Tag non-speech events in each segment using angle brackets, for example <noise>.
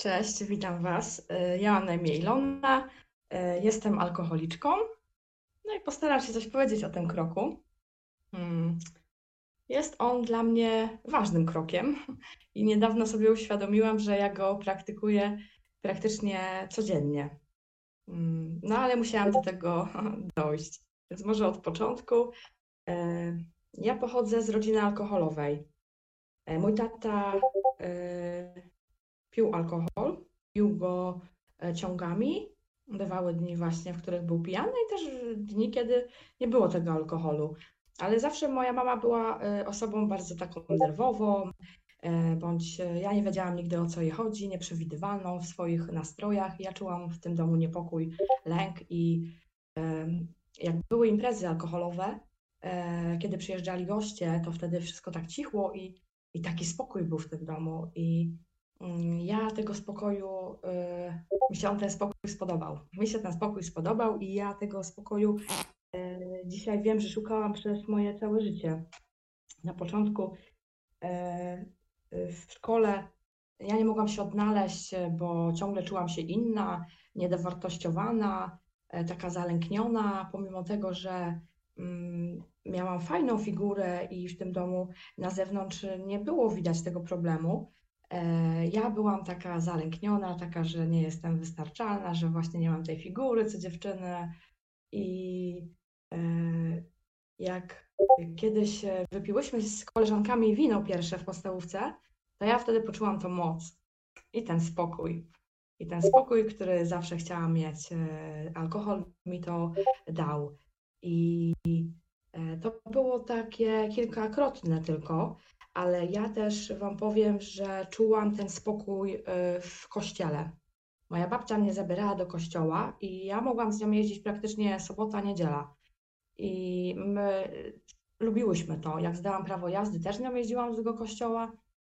Cześć, witam Was. Y, Ja mam na imię Ilona, y, jestem alkoholiczką. No i postaram się coś powiedzieć o tym kroku. Hmm, Jest on dla mnie ważnym krokiem <laughs> i niedawno sobie uświadomiłam, że ja go praktykuję praktycznie codziennie. Mm, No ale musiałam do tego <laughs> dojść. Więc może od początku. Y, Ja pochodzę z rodziny alkoholowej. Mój tata pił alkohol, pił go e, ciągami. Bywały dni właśnie, w których był pijany i też dni, kiedy nie było tego alkoholu. Ale zawsze moja mama była e, osobą bardzo taką nerwową, e, bądź ja nie wiedziałam nigdy o co jej chodzi, nieprzewidywalną w swoich nastrojach. Ja czułam w tym domu niepokój, lęk i jak były imprezy alkoholowe, kiedy przyjeżdżali goście, to wtedy wszystko tak cichło i, i taki spokój był w tym domu. I Ja tego spokoju, y, mi się on ten spokój spodobał. Mi się ten spokój spodobał i ja tego spokoju y, dzisiaj wiem, że szukałam przez moje całe życie. Na początku y, w szkole ja nie mogłam się odnaleźć, bo ciągle czułam się inna, niedowartościowana, taka zalękniona, pomimo tego, że mm, miałam fajną figurę i w tym domu na zewnątrz nie było widać tego problemu. E, Ja byłam taka zalękniona, taka, że nie jestem wystarczalna, że właśnie nie mam tej figury co dziewczyny. I e, jak kiedyś wypiłyśmy z koleżankami wino pierwsze w podstawówce, to ja wtedy poczułam tą moc i ten spokój. I ten spokój, który zawsze chciałam mieć. E, Alkohol mi to dał. I to było takie kilkakrotne tylko ale ja też Wam powiem, że czułam ten spokój y, w kościele. Moja babcia mnie zabierała do kościoła i ja mogłam z nią jeździć praktycznie sobota, niedziela. I my y, lubiłyśmy to. Jak zdałam prawo jazdy, też z nią jeździłam do tego kościoła.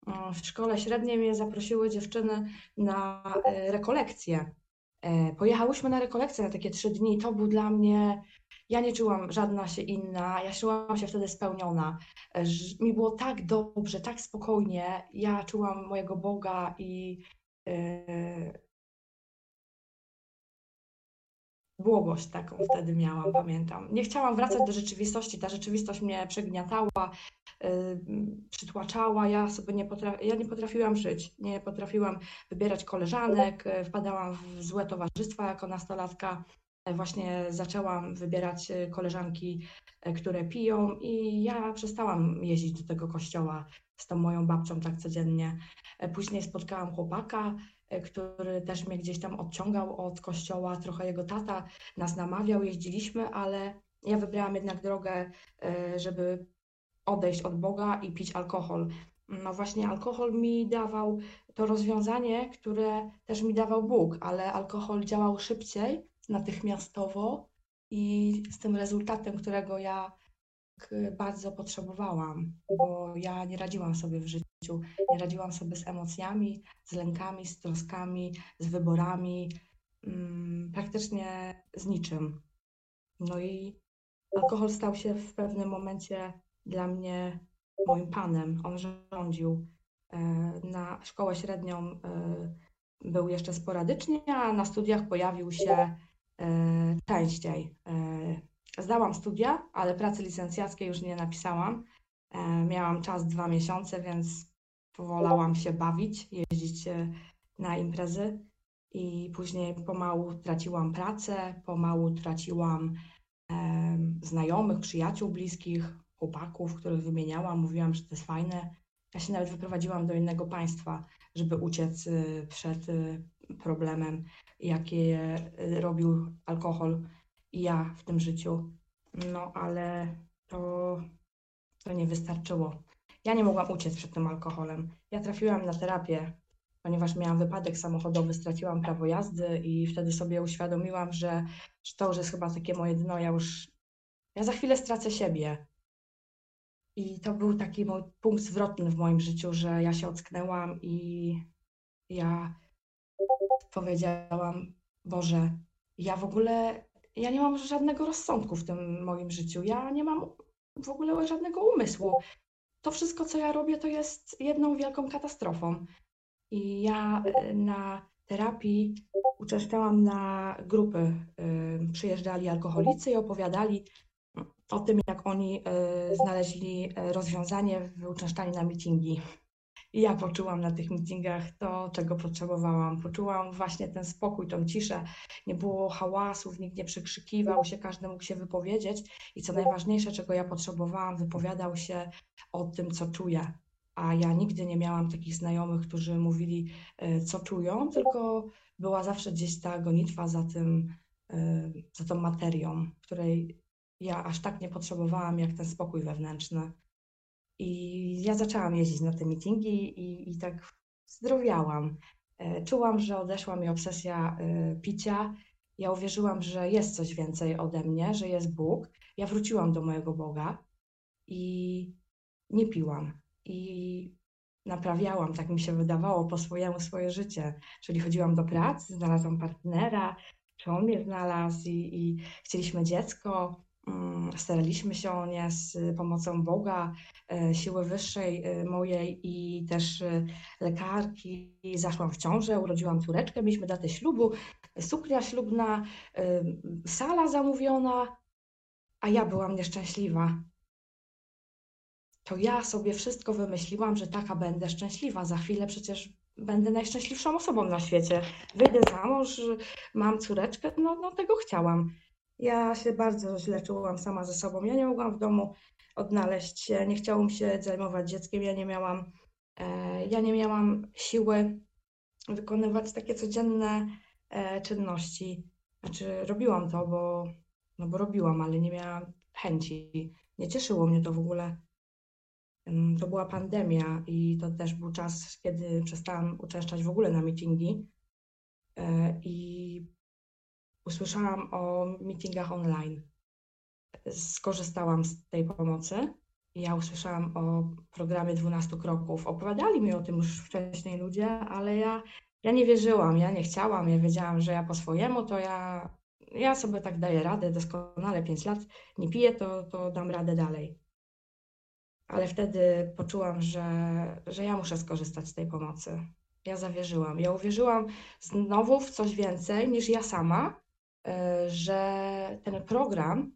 Mm, W szkole średniej mnie zaprosiły dziewczyny na y, rekolekcje. E, Pojechałyśmy na rekolekcje na takie trzy dni. To był dla mnie ja nie czułam żadna się inna, ja czułam się wtedy spełniona. Mi było tak dobrze, tak spokojnie. Ja czułam mojego Boga i e, błogość taką wtedy miałam, pamiętam. Nie chciałam wracać do rzeczywistości, ta rzeczywistość mnie przygniatała, e, przytłaczała, ja sobie nie potrafi, ja nie potrafiłam żyć, nie potrafiłam wybierać koleżanek, e, wpadałam w złe towarzystwa jako nastolatka. Właśnie zaczęłam wybierać e, koleżanki, e, które piją, i ja przestałam jeździć do tego kościoła z tą moją babcią tak codziennie. E, Później spotkałam chłopaka, e, który też mnie gdzieś tam odciągał od kościoła, trochę jego tata nas namawiał, jeździliśmy, ale ja wybrałam jednak drogę, żeby odejść od Boga i pić alkohol. No właśnie, alkohol mi dawał to rozwiązanie, które też mi dawał Bóg, ale alkohol działał szybciej natychmiastowo i z tym rezultatem, którego ja tak bardzo potrzebowałam, bo ja nie radziłam sobie w życiu, nie radziłam sobie z emocjami, z lękami, z troskami, z wyborami, mm, praktycznie z niczym. No i alkohol stał się w pewnym momencie dla mnie moim panem. On rządził. E, Na szkołę średnią e, był jeszcze sporadycznie, a na studiach pojawił się częściej. E, Zdałam studia, ale pracy licencjackiej już nie napisałam. E, Miałam czas dwa miesiące, więc wolałam się bawić, jeździć e, na imprezy i później pomału traciłam pracę, pomału traciłam znajomych, przyjaciół bliskich, chłopaków, których wymieniałam, mówiłam, że to jest fajne. Ja się nawet wyprowadziłam do innego państwa, żeby uciec przed problemem, jaki y, robił alkohol i ja w tym życiu. No ale to, to nie wystarczyło. Ja nie mogłam uciec przed tym alkoholem. Ja trafiłam na terapię, ponieważ miałam wypadek samochodowy, straciłam prawo jazdy i wtedy sobie uświadomiłam, że, że to już jest chyba takie moje dno. Ja już, ja za chwilę stracę siebie. I to był taki mój punkt zwrotny w moim życiu, że ja się ocknęłam i ja powiedziałam, Boże, ja w ogóle, ja nie mam żadnego rozsądku w tym moim życiu. Ja nie mam w ogóle żadnego umysłu. To wszystko, co ja robię, to jest jedną wielką katastrofą. I ja y, na terapii uczęszczałam na grupy. y, Przyjeżdżali alkoholicy i opowiadali o tym, jak oni y, znaleźli rozwiązanie w uczęszczaniu na mityngi. Ja poczułam na tych meetingach to, czego potrzebowałam. Poczułam właśnie ten spokój, tą ciszę. Nie było hałasów, nikt nie przekrzykiwał się, każdy mógł się wypowiedzieć. I co najważniejsze, czego ja potrzebowałam, wypowiadał się o tym, co czuje. A ja nigdy nie miałam takich znajomych, którzy mówili, e, co czują, tylko była zawsze gdzieś ta gonitwa za tym, e, za tą materią, której ja aż tak nie potrzebowałam, jak ten spokój wewnętrzny. I ja zaczęłam jeździć na te meetingi i, i tak zdrowiałam. E, Czułam, że odeszła mi obsesja e, picia. Ja uwierzyłam, że jest coś więcej ode mnie, że jest Bóg. Ja wróciłam do mojego Boga i nie piłam. I naprawiałam, tak mi się wydawało, po swojemu swoje życie. Czyli chodziłam do pracy, znalazłam partnera, czy on mnie znalazł i, i chcieliśmy dziecko. Mm, Staraliśmy się o nie z pomocą Boga, e, siły wyższej e, mojej i też e, lekarki. Zaszłam w ciążę, urodziłam córeczkę, mieliśmy datę ślubu, suknia ślubna, sala zamówiona, a ja byłam nieszczęśliwa. To ja sobie wszystko wymyśliłam, że taka będę szczęśliwa. Za chwilę przecież będę najszczęśliwszą osobą na świecie. Wyjdę za mąż, mam córeczkę, no, no tego chciałam. Ja się bardzo źle czułam sama ze sobą. Ja nie mogłam w domu odnaleźć się, nie chciało mi się zajmować dzieckiem, ja nie miałam, e, ja nie miałam siły wykonywać takie codzienne e, czynności. Znaczy, robiłam to, bo, no bo robiłam, ale nie miałam chęci. Nie cieszyło mnie to w ogóle. Ym, To była pandemia i to też był czas, kiedy przestałam uczęszczać w ogóle na meetingi. E, I usłyszałam o meetingach online. Skorzystałam z tej pomocy. Ja usłyszałam o programie 12 kroków. Opowiadali mi o tym już wcześniej ludzie, ale ja, ja nie wierzyłam, ja nie chciałam. Ja wiedziałam, że ja po swojemu to ja, ja sobie tak daję radę doskonale 5 lat. Nie piję, to, to dam radę dalej. Ale wtedy poczułam, że, że ja muszę skorzystać z tej pomocy. Ja zawierzyłam. Ja uwierzyłam znowu w coś więcej niż ja sama, że ten program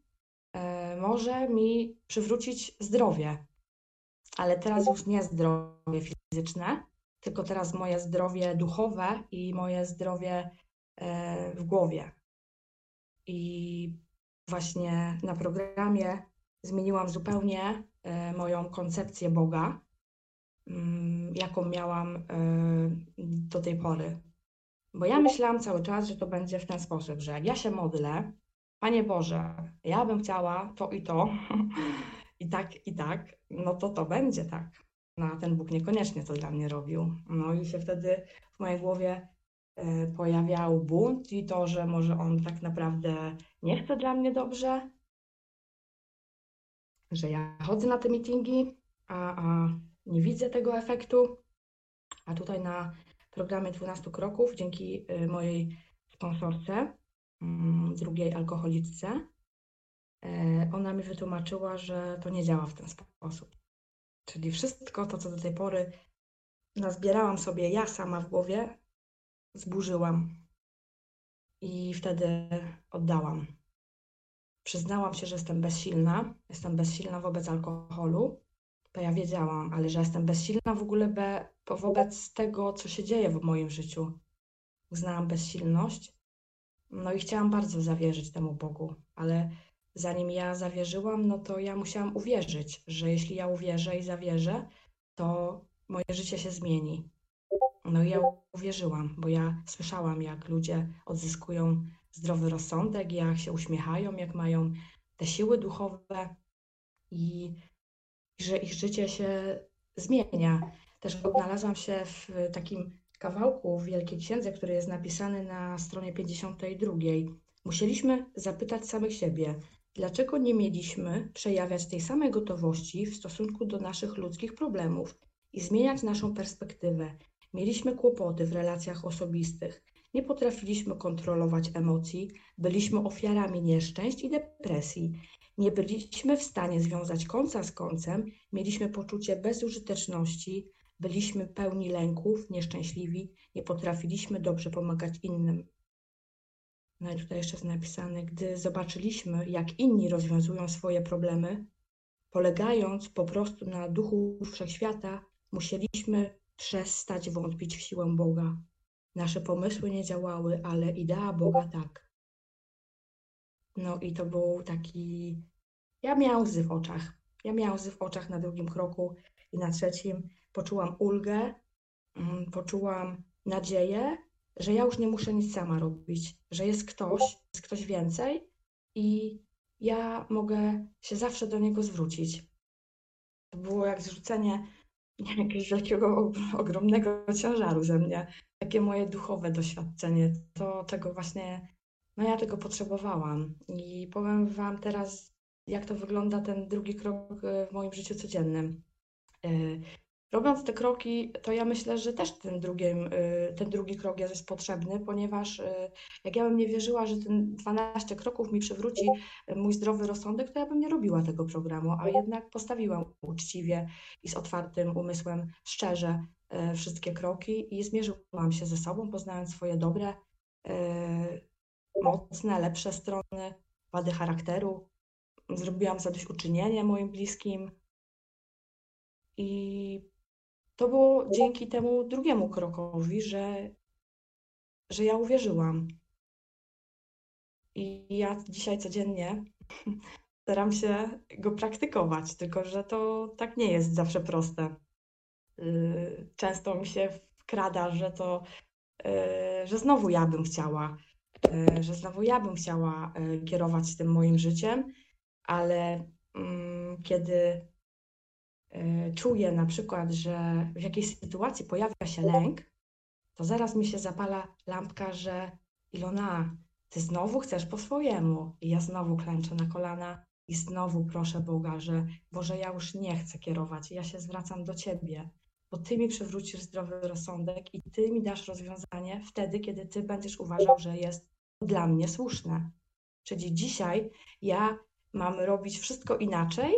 e, może mi przywrócić zdrowie. Ale teraz już nie zdrowie fizyczne, tylko teraz moje zdrowie duchowe i moje zdrowie e, w głowie. I właśnie na programie zmieniłam zupełnie e, moją koncepcję Boga, mm, jaką miałam e, do tej pory. Bo ja myślałam cały czas, że to będzie w ten sposób, że jak ja się modlę, Panie Boże, ja bym chciała to i to, <laughs> i tak, i tak, no to to będzie tak. No a ten Bóg niekoniecznie to dla mnie robił. No i się wtedy w mojej głowie e, pojawiał bunt i to, że może On tak naprawdę nie chce dla mnie dobrze, że ja chodzę na te meetingi, a, a nie widzę tego efektu. A tutaj na programie 12 kroków, dzięki y, mojej sponsorce, mm, drugiej alkoholiczce, e, ona mi wytłumaczyła, że to nie działa w ten sposób. Czyli wszystko to, co do tej pory nazbierałam sobie ja sama w głowie, zburzyłam. I wtedy oddałam. Przyznałam się, że jestem bezsilna. Jestem bezsilna wobec alkoholu. To ja wiedziałam, ale że jestem bezsilna w ogóle be, wobec tego, co się dzieje w moim życiu. Uznałam bezsilność. No i chciałam bardzo zawierzyć temu Bogu, ale zanim ja zawierzyłam, no to ja musiałam uwierzyć, że jeśli ja uwierzę i zawierzę, to moje życie się zmieni. No i ja uwierzyłam, bo ja słyszałam, jak ludzie odzyskują zdrowy rozsądek, jak się uśmiechają, jak mają te siły duchowe i że ich życie się zmienia. Też odnalazłam się w takim kawałku w Wielkiej Księdze, który jest napisany na stronie 52. Musieliśmy zapytać samych siebie, dlaczego nie mieliśmy przejawiać tej samej gotowości w stosunku do naszych ludzkich problemów i zmieniać naszą perspektywę. Mieliśmy kłopoty w relacjach osobistych, nie potrafiliśmy kontrolować emocji, byliśmy ofiarami nieszczęść i depresji. Nie byliśmy w stanie związać końca z końcem, mieliśmy poczucie bezużyteczności, byliśmy pełni lęków, nieszczęśliwi, nie potrafiliśmy dobrze pomagać innym. No i tutaj jeszcze jest napisane, gdy zobaczyliśmy, jak inni rozwiązują swoje problemy, polegając po prostu na duchu wszechświata, musieliśmy przestać wątpić w siłę Boga. Nasze pomysły nie działały, ale idea Boga tak. No i to był taki. Ja miałam łzy w oczach. Ja miałam łzy w oczach na drugim kroku i na trzecim. Poczułam ulgę, mm, poczułam nadzieję, że ja już nie muszę nic sama robić, że jest ktoś, jest ktoś więcej i ja mogę się zawsze do niego zwrócić. To było jak zrzucenie jakiegoś wielkiego, ogromnego ciężaru ze mnie. Takie moje duchowe doświadczenie, to czego właśnie, no ja tego potrzebowałam. I powiem Wam teraz, jak to wygląda ten drugi krok w moim życiu codziennym. E, Robiąc te kroki, to ja myślę, że też ten, drugim, y, ten drugi krok jest potrzebny, ponieważ jak ja bym nie wierzyła, że ten 12 kroków mi przywróci mój zdrowy rozsądek, to ja bym nie robiła tego programu, a jednak postawiłam uczciwie i z otwartym umysłem, szczerze wszystkie kroki i zmierzyłam się ze sobą, poznając swoje dobre, mocne, lepsze strony, wady charakteru. Zrobiłam zadośćuczynienie moim bliskim, i to było dzięki temu drugiemu krokowi, że, że ja uwierzyłam. I ja dzisiaj codziennie <laughs> staram się go praktykować, tylko że to tak nie jest zawsze proste. Y, często mi się wkrada, że to, y, że znowu ja bym chciała, że znowu ja bym chciała kierować tym moim życiem, ale mm, kiedy Y, czuję na przykład, że w jakiejś sytuacji pojawia się lęk, to zaraz mi się zapala lampka, że Ilona, ty znowu chcesz po swojemu. I ja znowu klęczę na kolana i znowu proszę Boga, że Boże, ja już nie chcę kierować, ja się zwracam do Ciebie, bo Ty mi przywrócisz zdrowy rozsądek i Ty mi dasz rozwiązanie wtedy, kiedy Ty będziesz uważał, że jest dla mnie słuszne. Czyli dzisiaj ja mam robić wszystko inaczej,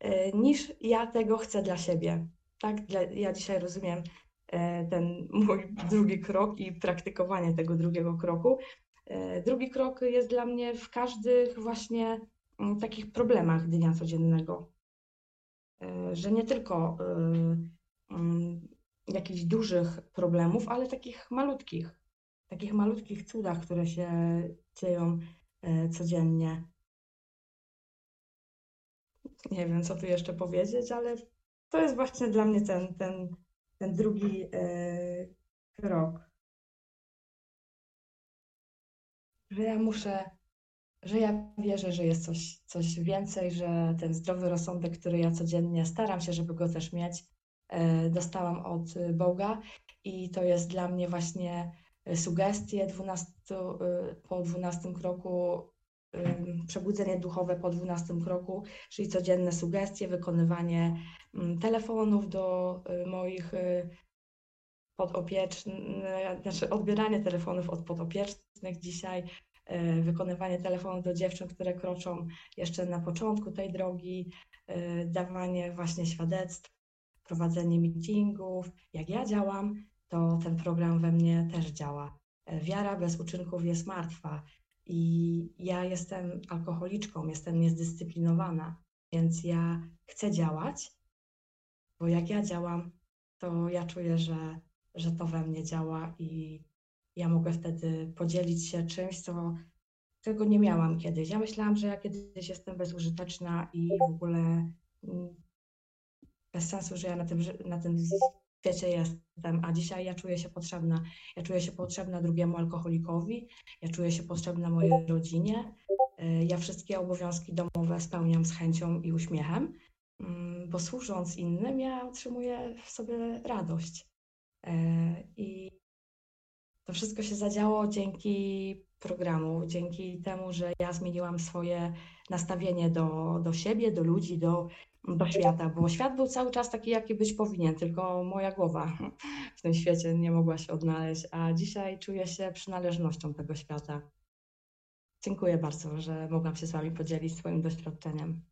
E, niż ja tego chcę dla siebie. Tak, ja dzisiaj rozumiem e, ten mój drugi krok i praktykowanie tego drugiego kroku. E, drugi krok jest dla mnie w każdych właśnie mm, takich problemach dnia codziennego. Że nie tylko jakichś dużych problemów, ale takich malutkich, takich malutkich cudach, które się dzieją codziennie nie wiem, co tu jeszcze powiedzieć, ale to jest właśnie dla mnie ten, ten, ten drugi e, krok. Że ja muszę, że ja wierzę, że jest coś, coś więcej, że ten zdrowy rozsądek, który ja codziennie staram się, żeby go też mieć, e, dostałam od Boga i to jest dla mnie właśnie sugestie 12, e, po 12 kroku przebudzenie duchowe po 12 kroku, czyli codzienne sugestie, wykonywanie telefonów do moich podopiecznych, znaczy odbieranie telefonów od podopiecznych dzisiaj, wykonywanie telefonów do dziewczyn, które kroczą jeszcze na początku tej drogi, dawanie właśnie świadectw, prowadzenie meetingów. Jak ja działam, to ten program we mnie też działa. Wiara bez uczynków jest martwa. I ja jestem alkoholiczką, jestem niezdyscyplinowana, więc ja chcę działać, bo jak ja działam, to ja czuję, że, że to we mnie działa i ja mogę wtedy podzielić się czymś, co tego nie miałam kiedyś. Ja myślałam, że ja kiedyś jestem bezużyteczna i w ogóle mm, bez sensu, że ja na tym, na tym świecie jestem, a dzisiaj ja czuję się potrzebna. Ja czuję się potrzebna drugiemu alkoholikowi, ja czuję się potrzebna mojej rodzinie. E, ja wszystkie obowiązki domowe spełniam z chęcią i uśmiechem, mm, bo służąc innym, ja otrzymuję w sobie radość. E, I to wszystko się zadziało dzięki programu, dzięki temu, że ja zmieniłam swoje nastawienie do, do siebie, do ludzi, do do świata, bo świat był cały czas taki, jaki być powinien, tylko moja głowa <laughs> w tym świecie nie mogła się odnaleźć, a dzisiaj czuję się przynależnością tego świata. Dziękuję bardzo, że mogłam się z Wami podzielić swoim doświadczeniem.